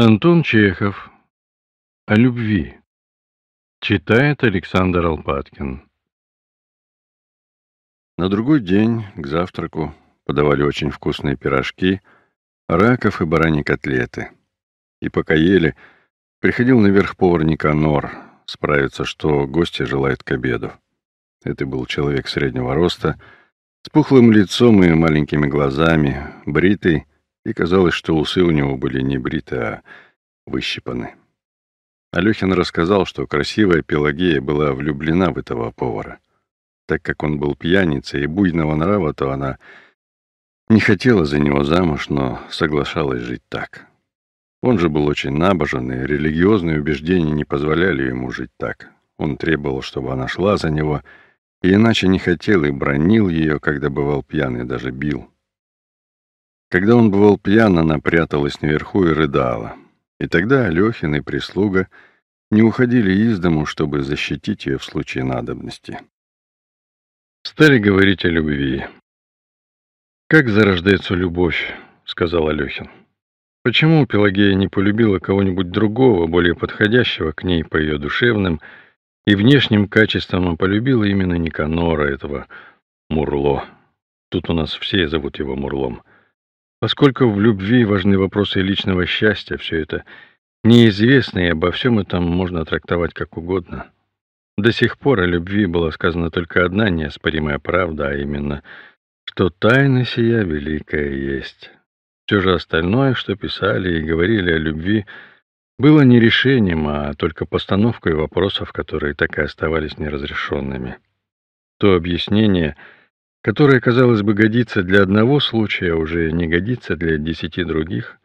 Антон Чехов. О любви. Читает Александр Алпаткин. На другой день к завтраку подавали очень вкусные пирожки, раков и бараньи котлеты. И пока ели, приходил наверх повар Никанор справиться, что гости желают к обеду. Это был человек среднего роста, с пухлым лицом и маленькими глазами, бритый, и казалось, что усы у него были не бриты, а выщипаны. Алехин рассказал, что красивая Пелагея была влюблена в этого повара. Так как он был пьяницей и буйного нрава, то она не хотела за него замуж, но соглашалась жить так. Он же был очень набожен, и религиозные убеждения не позволяли ему жить так. Он требовал, чтобы она шла за него, и иначе не хотел и бронил ее, когда бывал пьяный, даже бил. Когда он бывал пьян, она пряталась наверху и рыдала. И тогда Алехин и прислуга не уходили из дому, чтобы защитить ее в случае надобности. Стали говорить о любви. «Как зарождается любовь?» — сказал Алехин. «Почему Пелагея не полюбила кого-нибудь другого, более подходящего к ней по ее душевным и внешним качествам, а полюбила именно Никанора, этого Мурло? Тут у нас все зовут его Мурлом». Поскольку в любви важны вопросы личного счастья, все это неизвестно, и обо всем этом можно трактовать как угодно. До сих пор о любви была сказана только одна неоспоримая правда, а именно, что тайна сия великая есть. Все же остальное, что писали и говорили о любви, было не решением, а только постановкой вопросов, которые так и оставались неразрешенными. То объяснение — которое, казалось бы, годится для одного случая, уже не годится для десяти других.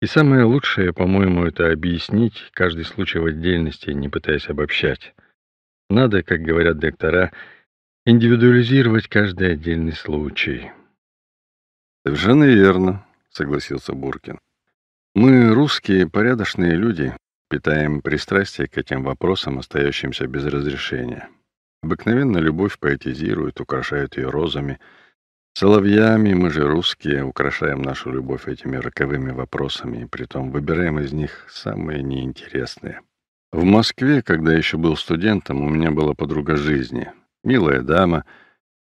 И самое лучшее, по-моему, это объяснить каждый случай в отдельности, не пытаясь обобщать. Надо, как говорят доктора, индивидуализировать каждый отдельный случай. «Совершенно верно», — согласился Буркин. «Мы, русские, порядочные люди, питаем пристрастие к этим вопросам, остающимся без разрешения». Обыкновенно любовь поэтизирует, украшает ее розами. Соловьями мы же, русские, украшаем нашу любовь этими роковыми вопросами, и притом выбираем из них самые неинтересные. В Москве, когда еще был студентом, у меня была подруга жизни, милая дама,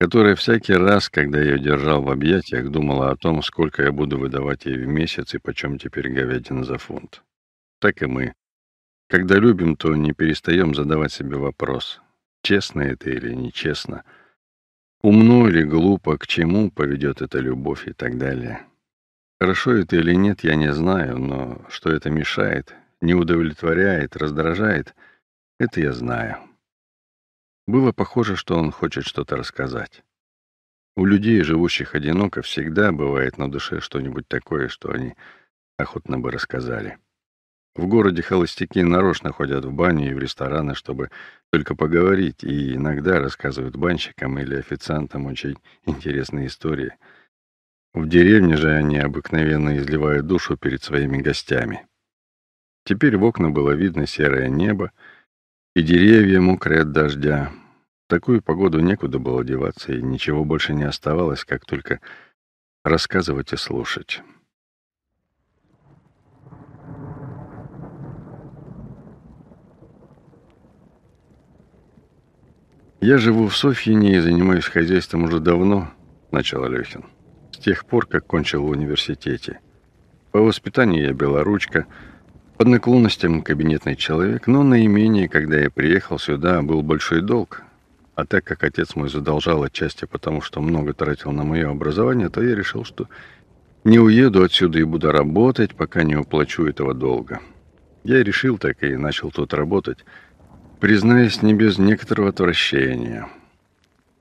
которая всякий раз, когда я ее держал в объятиях, думала о том, сколько я буду выдавать ей в месяц и почем теперь говядина за фунт. Так и мы. Когда любим, то не перестаем задавать себе вопрос, честно это или нечестно, умно или глупо, к чему поведет эта любовь и так далее. Хорошо это или нет, я не знаю, но что это мешает, не удовлетворяет, раздражает, это я знаю. Было похоже, что он хочет что-то рассказать. У людей, живущих одиноко, всегда бывает на душе что-нибудь такое, что они охотно бы рассказали. В городе холостяки нарочно ходят в баню и в рестораны, чтобы только поговорить, и иногда рассказывают банщикам или официантам очень интересные истории. В деревне же они обыкновенно изливают душу перед своими гостями. Теперь в окна было видно серое небо и деревья, мокрые от дождя. В такую погоду некуда было деваться, и ничего больше не оставалось, как только рассказывать и слушать. «Я живу в Софьине и занимаюсь хозяйством уже давно», — начал Алехин. «С тех пор, как кончил в университете. По воспитанию я белоручка, под наклонностям кабинетный человек, но наименее, когда я приехал сюда, был большой долг. А так как отец мой задолжал отчасти потому, что много тратил на мое образование, то я решил, что не уеду отсюда и буду работать, пока не уплачу этого долга. Я решил так и начал тут работать — Признаюсь, не без некоторого отвращения.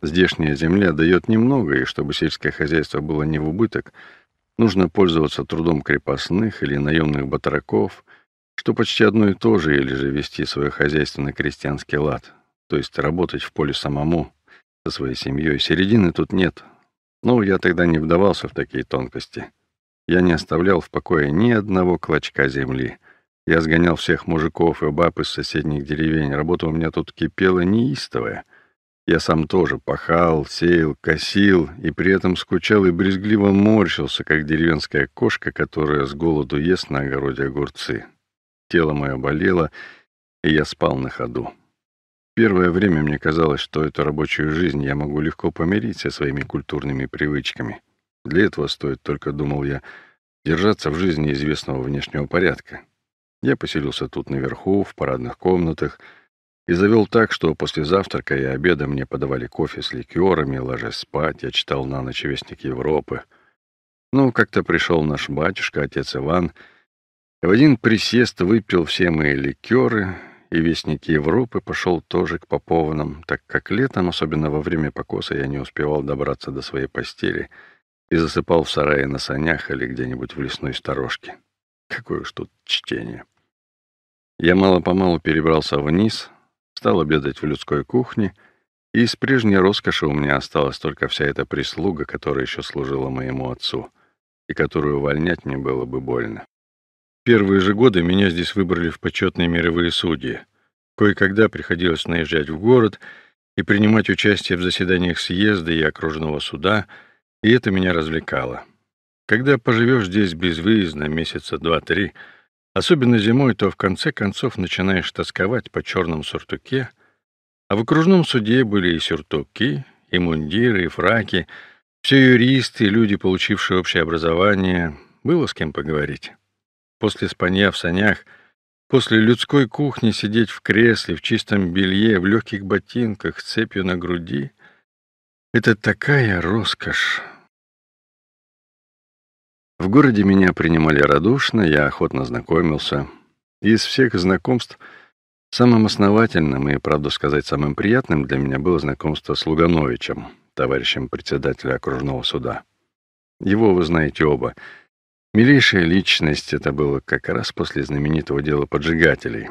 Здешняя земля дает немного, и чтобы сельское хозяйство было не в убыток, нужно пользоваться трудом крепостных или наемных батраков, что почти одно и то же, или же вести свое хозяйство на крестьянский лад, то есть работать в поле самому, со своей семьей. Середины тут нет. Но я тогда не вдавался в такие тонкости. Я не оставлял в покое ни одного клочка земли — я сгонял всех мужиков и баб из соседних деревень. Работа у меня тут кипела неистовая. Я сам тоже пахал, сеял, косил, и при этом скучал и брезгливо морщился, как деревенская кошка, которая с голоду ест на огороде огурцы. Тело мое болело, и я спал на ходу. Первое время мне казалось, что эту рабочую жизнь я могу легко помирить со своими культурными привычками. Для этого стоит только, думал я, держаться в жизни известного внешнего порядка. Я поселился тут наверху, в парадных комнатах, и завел так, что после завтрака и обеда мне подавали кофе с ликерами, ложась спать, я читал на ночь Вестник Европы. Ну, как-то пришел наш батюшка, отец Иван, и в один присест выпил все мои ликеры, и Вестник Европы пошел тоже к Попованным, так как летом, особенно во время покоса, я не успевал добраться до своей постели и засыпал в сарае на санях или где-нибудь в лесной сторожке. Какое уж тут чтение. Я мало-помалу перебрался вниз, стал обедать в людской кухне, и из прежней роскоши у меня осталась только вся эта прислуга, которая еще служила моему отцу, и которую увольнять мне было бы больно. Первые же годы меня здесь выбрали в почетные мировые судьи. Кое-когда приходилось наезжать в город и принимать участие в заседаниях съезда и окружного суда, и это меня развлекало. Когда поживешь здесь безвыездно месяца два-три, особенно зимой, то в конце концов начинаешь тосковать по черном сюртуке, а в окружном суде были и сюртуки, и мундиры, и фраки, все юристы, люди, получившие общее образование, было с кем поговорить. После спанья в санях, после людской кухни сидеть в кресле, в чистом белье, в легких ботинках, с цепью на груди — это такая роскошь. В городе меня принимали радушно, я охотно знакомился. Из всех знакомств самым основательным и, правду сказать, самым приятным для меня было знакомство с Лугановичем, товарищем председателя окружного суда. Его вы знаете оба. Милейшая личность, это было как раз после знаменитого дела поджигателей.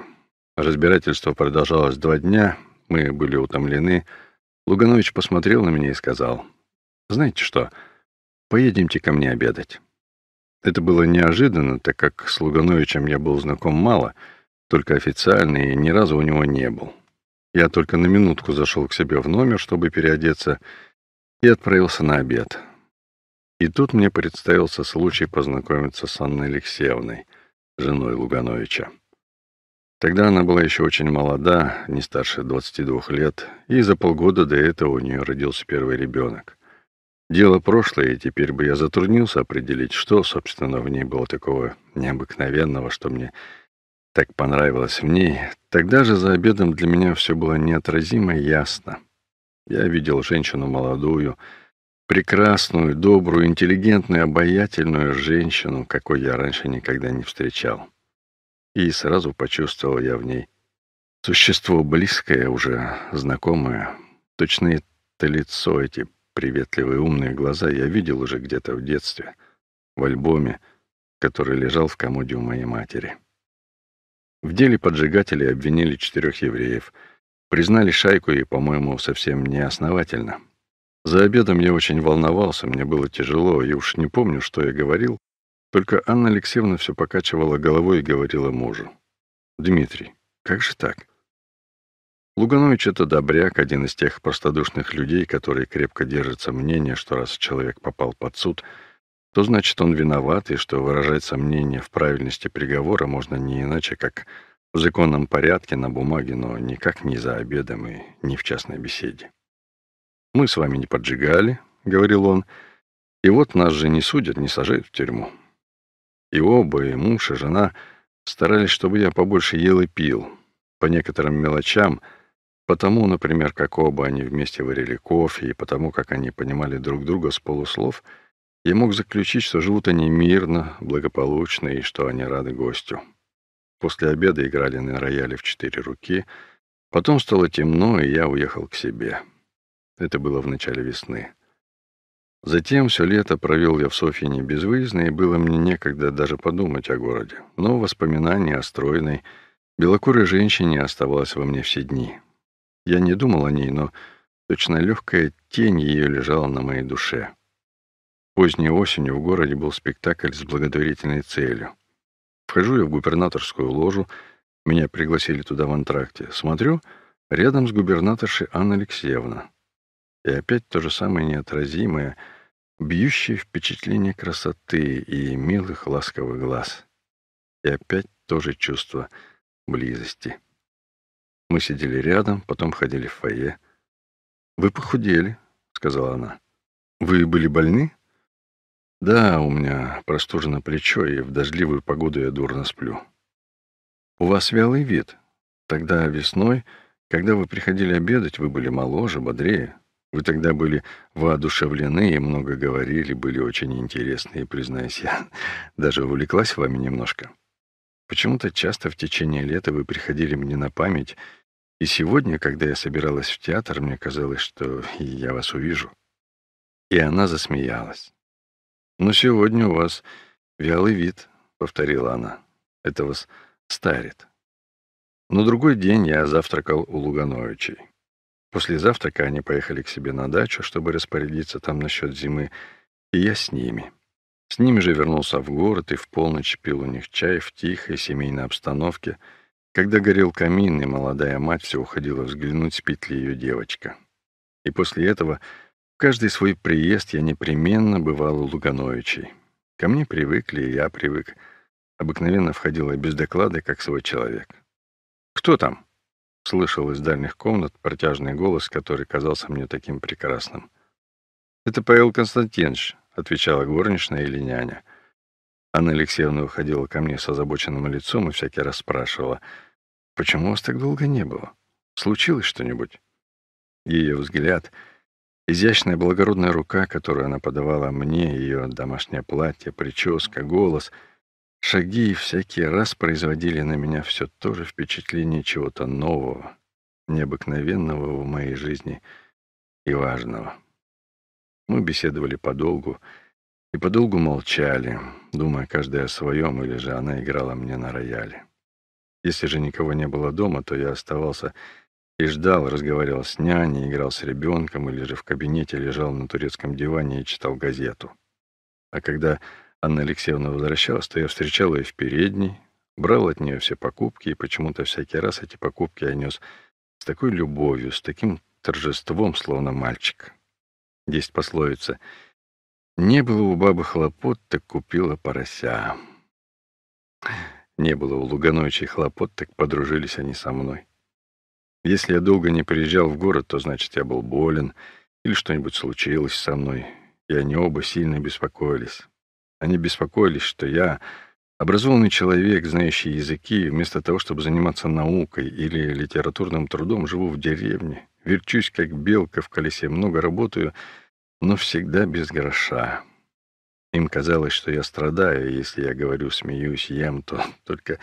Разбирательство продолжалось два дня, мы были утомлены. Луганович посмотрел на меня и сказал, «Знаете что, поедемте ко мне обедать». Это было неожиданно, так как с Лугановичем я был знаком мало, только официально и ни разу у него не был. Я только на минутку зашел к себе в номер, чтобы переодеться, и отправился на обед. И тут мне представился случай познакомиться с Анной Алексеевной, женой Лугановича. Тогда она была еще очень молода, не старше 22 лет, и за полгода до этого у нее родился первый ребенок. Дело прошлое, и теперь бы я затруднился определить, что, собственно, в ней было такого необыкновенного, что мне так понравилось в ней. Тогда же за обедом для меня все было неотразимо ясно. Я видел женщину молодую, прекрасную, добрую, интеллигентную, обаятельную женщину, какой я раньше никогда не встречал. И сразу почувствовал я в ней существо близкое, уже знакомое, точно это лицо, эти приветливые умные глаза я видел уже где-то в детстве, в альбоме, который лежал в комоде у моей матери. В деле поджигателей обвинили четырех евреев, признали шайку и, по-моему, совсем неосновательно. За обедом я очень волновался, мне было тяжело, и уж не помню, что я говорил, только Анна Алексеевна все покачивала головой и говорила мужу. «Дмитрий, как же так? Луганович — это добряк, один из тех простодушных людей, которые крепко держатся мнения, что раз человек попал под суд, то значит он виноват, и что выражать сомнение в правильности приговора можно не иначе, как в законном порядке на бумаге, но никак не за обедом и не в частной беседе. «Мы с вами не поджигали», — говорил он, — «и вот нас же не судят, не сажают в тюрьму». И оба, и муж, и жена старались, чтобы я побольше ел и пил. По некоторым мелочам — Потому, например, как оба они вместе варили кофе, и потому, как они понимали друг друга с полуслов, я мог заключить, что живут они мирно, благополучно и что они рады гостю. После обеда играли на рояле в четыре руки. Потом стало темно, и я уехал к себе. Это было в начале весны. Затем все лето провел я в Софьине безвыездно, и было мне некогда даже подумать о городе. Но воспоминание о стройной, белокурой женщине оставалось во мне все дни. Я не думал о ней, но точно легкая тень ее лежала на моей душе. Поздней осенью в городе был спектакль с благотворительной целью. Вхожу я в губернаторскую ложу, меня пригласили туда в антракте. Смотрю, Рядом с губернаторшей Анна Алексеевна. И опять то же самое неотразимое, бьющее впечатление красоты и милых ласковых глаз. И опять то же чувство близости. Мы сидели рядом, потом ходили в фойе. «Вы похудели», — сказала она. «Вы были больны?» «Да, у меня простужено плечо, и в дождливую погоду я дурно сплю». «У вас вялый вид. Тогда весной, когда вы приходили обедать, вы были моложе, бодрее. Вы тогда были воодушевлены и много говорили, были очень интересны, и, признаюсь, я даже увлеклась вами немножко. Почему-то часто в течение лета вы приходили мне на память, и сегодня, когда я собиралась в театр, мне казалось, что я вас увижу. И она засмеялась. «Но сегодня у вас вялый вид», — повторила она. «Это вас старит». На другой день я завтракал у Лугановичей. После завтрака они поехали к себе на дачу, чтобы распорядиться там насчет зимы, и я с ними. С ними же вернулся в город и в полночь пил у них чай в тихой семейной обстановке, когда горел камин, и молодая мать все уходила взглянуть, спит ли ее девочка. И после этого в каждый свой приезд я непременно бывал у Лугановичей. Ко мне привыкли, и я привык. Обыкновенно входила без доклада, как свой человек. «Кто там?» — слышал из дальних комнат протяжный голос, который казался мне таким прекрасным. «Это Павел Константинович», — отвечала горничная или няня. Анна Алексеевна выходила ко мне с озабоченным лицом и всякий раз спрашивала, «Почему вас так долго не было? Случилось что-нибудь?» Ее взгляд, изящная благородная рука, которую она подавала мне, ее домашнее платье, прическа, голос, шаги всякий раз производили на меня все то же впечатление чего-то нового, необыкновенного в моей жизни и важного. Мы беседовали подолгу и подолгу молчали, думая каждая о своем, или же она играла мне на рояле. Если же никого не было дома, то я оставался и ждал, разговаривал с няней, играл с ребенком, или же в кабинете лежал на турецком диване и читал газету. А когда Анна Алексеевна возвращалась, то я встречал ее в передней, брал от нее все покупки, и почему-то всякий раз эти покупки я нес с такой любовью, с таким торжеством, словно мальчик. Есть пословица «Не было у бабы хлопот, так купила порося». Не было у Лугановичей хлопот, так подружились они со мной. Если я долго не приезжал в город, то значит, я был болен или что-нибудь случилось со мной, и они оба сильно беспокоились. Они беспокоились, что я, образованный человек, знающий языки, вместо того, чтобы заниматься наукой или литературным трудом, живу в деревне, Верчусь, как белка в колесе, много работаю, но всегда без гроша. Им казалось, что я страдаю, если я говорю, смеюсь, ем, то только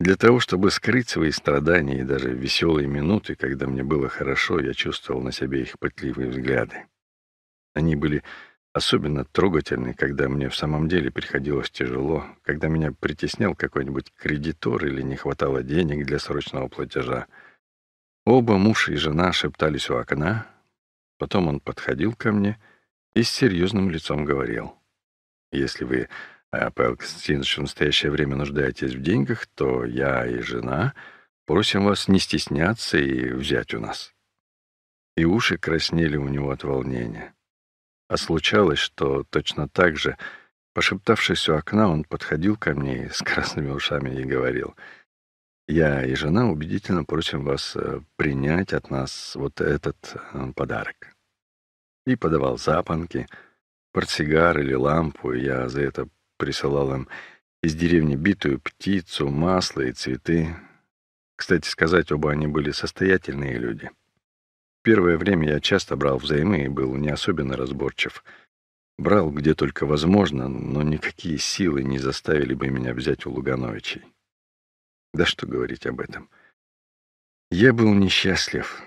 для того, чтобы скрыть свои страдания и даже веселые минуты, когда мне было хорошо, я чувствовал на себе их пытливые взгляды. Они были особенно трогательны, когда мне в самом деле приходилось тяжело, когда меня притеснял какой-нибудь кредитор или не хватало денег для срочного платежа. Оба муж и жена шептались у окна. Потом он подходил ко мне и с серьезным лицом говорил. «Если вы, э, Павел Константинович, в настоящее время нуждаетесь в деньгах, то я и жена просим вас не стесняться и взять у нас». И уши краснели у него от волнения. А случалось, что точно так же, пошептавшись у окна, он подходил ко мне с красными ушами и говорил — я и жена убедительно просим вас э, принять от нас вот этот э, подарок. И подавал запонки, портсигар или лампу, и я за это присылал им из деревни битую птицу, масло и цветы. Кстати сказать, оба они были состоятельные люди. Первое время я часто брал взаймы и был не особенно разборчив. Брал где только возможно, но никакие силы не заставили бы меня взять у Лугановичей. Да что говорить об этом. Я был несчастлив.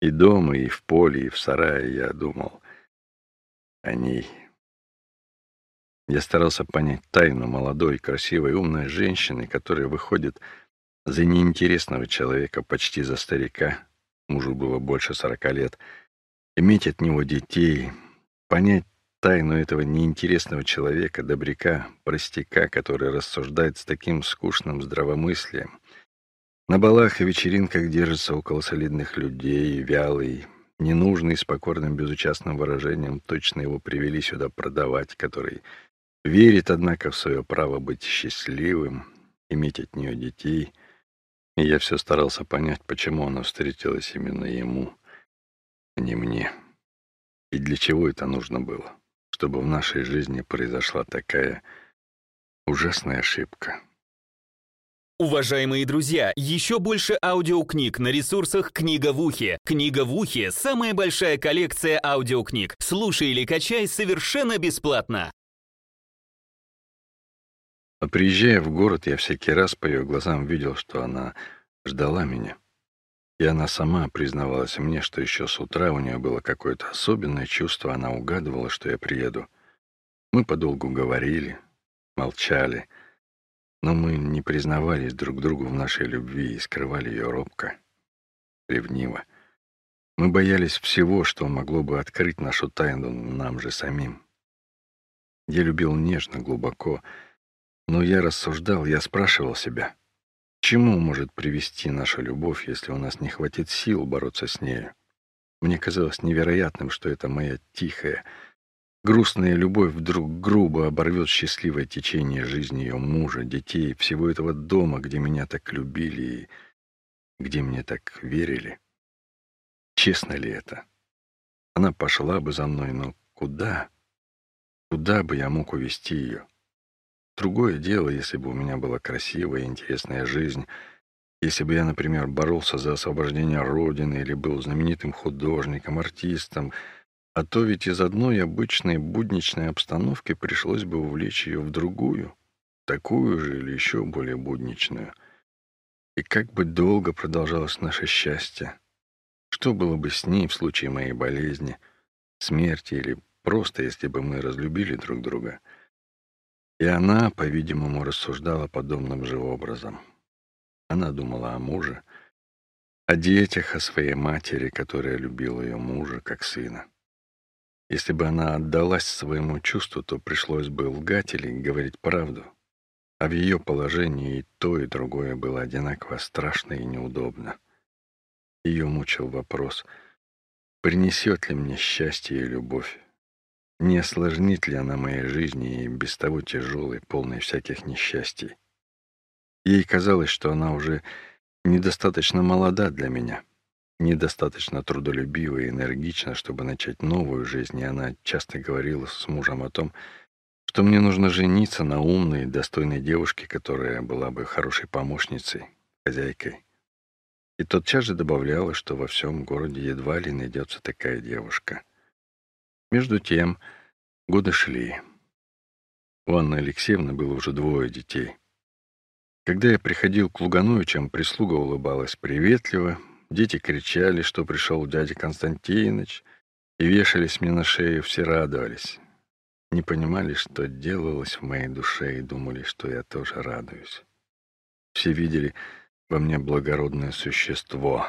И дома, и в поле, и в сарае я думал о ней. Я старался понять тайну молодой, красивой, умной женщины, которая выходит за неинтересного человека, почти за старика, мужу было больше сорока лет, иметь от него детей, понять тайну этого неинтересного человека, добряка, простяка, который рассуждает с таким скучным здравомыслием, На балах и вечеринках держится около солидных людей, вялый, ненужный, с покорным безучастным выражением, точно его привели сюда продавать, который верит, однако, в свое право быть счастливым, иметь от нее детей. И я все старался понять, почему она встретилась именно ему, а не мне. И для чего это нужно было, чтобы в нашей жизни произошла такая ужасная ошибка. Уважаемые друзья, еще больше аудиокниг на ресурсах «Книга в ухе». «Книга в ухе» — самая большая коллекция аудиокниг. Слушай или качай совершенно бесплатно. А приезжая в город, я всякий раз по ее глазам видел, что она ждала меня. И она сама признавалась мне, что еще с утра у нее было какое-то особенное чувство, она угадывала, что я приеду. Мы подолгу говорили, молчали — но мы не признавались друг другу в нашей любви и скрывали ее робко, ревниво. Мы боялись всего, что могло бы открыть нашу тайну нам же самим. Я любил нежно, глубоко, но я рассуждал, я спрашивал себя, чему может привести наша любовь, если у нас не хватит сил бороться с нею. Мне казалось невероятным, что это моя тихая, Грустная любовь вдруг грубо оборвет счастливое течение жизни ее мужа, детей, всего этого дома, где меня так любили и где мне так верили. Честно ли это? Она пошла бы за мной, но куда? Куда бы я мог увести ее? Другое дело, если бы у меня была красивая и интересная жизнь, если бы я, например, боролся за освобождение Родины или был знаменитым художником, артистом — а то ведь из одной обычной будничной обстановки пришлось бы увлечь ее в другую, такую же или еще более будничную. И как бы долго продолжалось наше счастье? Что было бы с ней в случае моей болезни, смерти или просто, если бы мы разлюбили друг друга? И она, по-видимому, рассуждала подобным же образом. Она думала о муже, о детях, о своей матери, которая любила ее мужа как сына. Если бы она отдалась своему чувству, то пришлось бы лгать или говорить правду. А в ее положении и то, и другое было одинаково страшно и неудобно. Ее мучил вопрос, принесет ли мне счастье и любовь, не осложнит ли она моей жизни и без того тяжелой, полной всяких несчастий. Ей казалось, что она уже недостаточно молода для меня — недостаточно трудолюбива и энергична, чтобы начать новую жизнь, и она часто говорила с мужем о том, что мне нужно жениться на умной, достойной девушке, которая была бы хорошей помощницей, хозяйкой. И тотчас же добавляла, что во всем городе едва ли найдется такая девушка. Между тем годы шли. У Анны Алексеевны было уже двое детей. Когда я приходил к Лугановичам, прислуга улыбалась приветливо, Дети кричали, что пришел дядя Константинович, и вешались мне на шею, все радовались. Не понимали, что делалось в моей душе, и думали, что я тоже радуюсь. Все видели во мне благородное существо.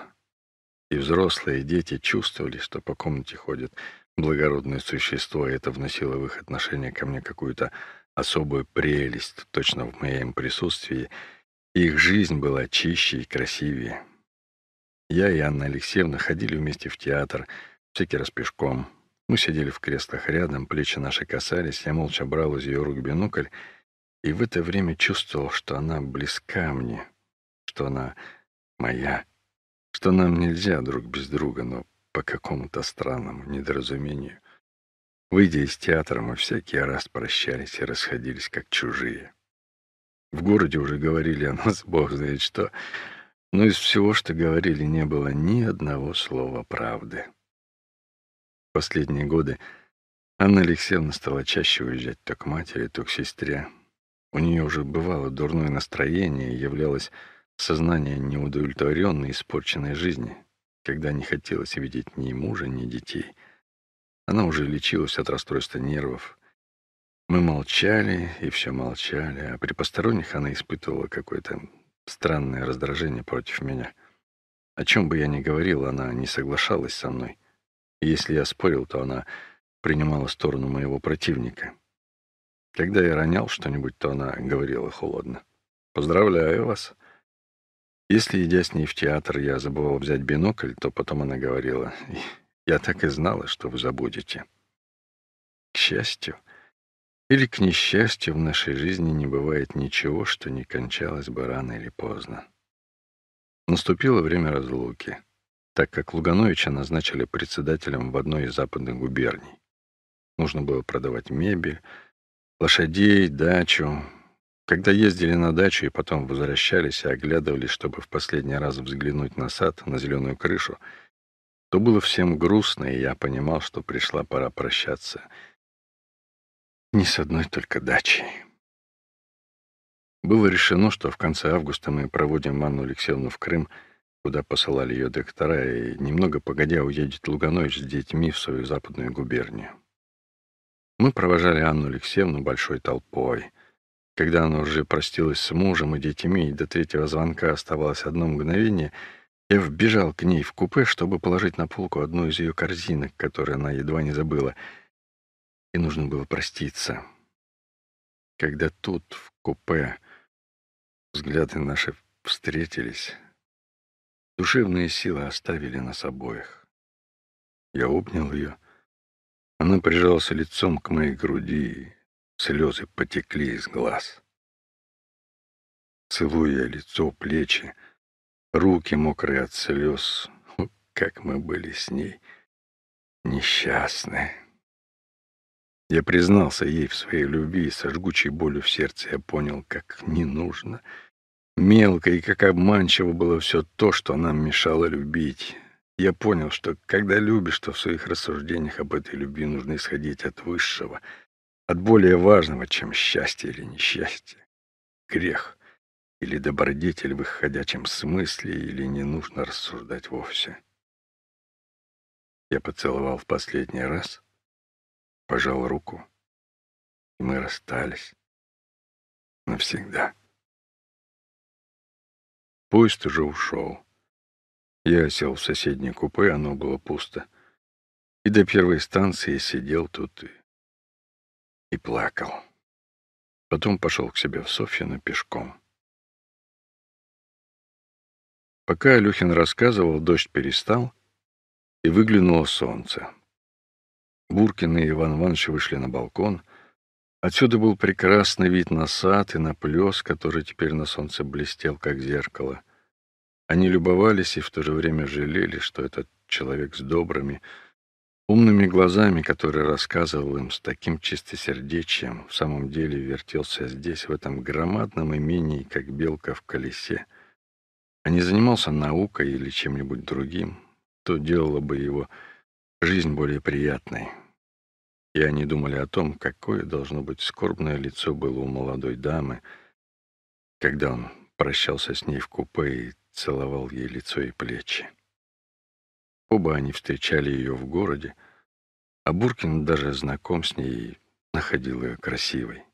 И взрослые, и дети чувствовали, что по комнате ходит благородное существо, и это вносило в их отношение ко мне какую-то особую прелесть, точно в моем присутствии. их жизнь была чище и красивее. Я и Анна Алексеевна ходили вместе в театр, всякий раз пешком. Мы сидели в креслах рядом, плечи наши касались, я молча брал из ее рук бинокль, и в это время чувствовал, что она близка мне, что она моя, что нам нельзя друг без друга, но по какому-то странному недоразумению. Выйдя из театра, мы всякий раз прощались и расходились как чужие. В городе уже говорили о нас, бог знает что, но из всего, что говорили, не было ни одного слова правды. В последние годы Анна Алексеевна стала чаще уезжать то к матери, то к сестре. У нее уже бывало дурное настроение являлось сознание неудовлетворенной, испорченной жизни, когда не хотелось видеть ни мужа, ни детей. Она уже лечилась от расстройства нервов. Мы молчали и все молчали, а при посторонних она испытывала какое-то странное раздражение против меня. О чем бы я ни говорил, она не соглашалась со мной. И если я спорил, то она принимала сторону моего противника. Когда я ронял что-нибудь, то она говорила холодно. «Поздравляю вас. Если, идя с ней в театр, я забывал взять бинокль, то потом она говорила, «Я так и знала, что вы забудете». К счастью или к несчастью, в нашей жизни не бывает ничего, что не кончалось бы рано или поздно. Наступило время разлуки, так как Лугановича назначили председателем в одной из западных губерний. Нужно было продавать мебель, лошадей, дачу, когда ездили на дачу и потом возвращались и оглядывались, чтобы в последний раз взглянуть на сад, на зеленую крышу, то было всем грустно, и я понимал, что пришла пора прощаться. Не с одной только дачей. Было решено, что в конце августа мы проводим Анну Алексеевну в Крым, куда посылали ее доктора, и немного погодя уедет Луганович с детьми в свою западную губернию. Мы провожали Анну Алексеевну большой толпой — когда она уже простилась с мужем и детьми, и до третьего звонка оставалось одно мгновение, я вбежал к ней в купе, чтобы положить на полку одну из ее корзинок, которую она едва не забыла. И нужно было проститься. Когда тут, в купе, взгляды наши встретились, душевные силы оставили нас обоих. Я обнял ее. Она прижалась лицом к моей груди, Слезы потекли из глаз. Целуя лицо, плечи, руки мокрые от слез, как мы были с ней несчастны. Я признался ей в своей любви, и со жгучей болью в сердце я понял, как не нужно. Мелко и как обманчиво было все то, что нам мешало любить. Я понял, что когда любишь, то в своих рассуждениях об этой любви нужно исходить от высшего — от более важного, чем счастье или несчастье, грех или добродетель в их ходячем смысле, или не нужно рассуждать вовсе. Я поцеловал в последний раз, пожал руку, и мы расстались навсегда. Поезд уже ушел. Я сел в соседнее купе, оно было пусто. И до первой станции сидел тут и и плакал. Потом пошел к себе в Софьино пешком. Пока Алюхин рассказывал, дождь перестал, и выглянуло солнце. Буркин и Иван Иванович вышли на балкон. Отсюда был прекрасный вид на сад и на плес, который теперь на солнце блестел, как зеркало. Они любовались и в то же время жалели, что этот человек с добрыми, Умными глазами, который рассказывал им с таким чистосердечием, в самом деле вертелся здесь, в этом громадном имении, как белка в колесе. А не занимался наукой или чем-нибудь другим, то делало бы его жизнь более приятной. И они думали о том, какое должно быть скорбное лицо было у молодой дамы, когда он прощался с ней в купе и целовал ей лицо и плечи. Оба они встречали ее в городе, а Буркин даже знаком с ней находил ее красивой.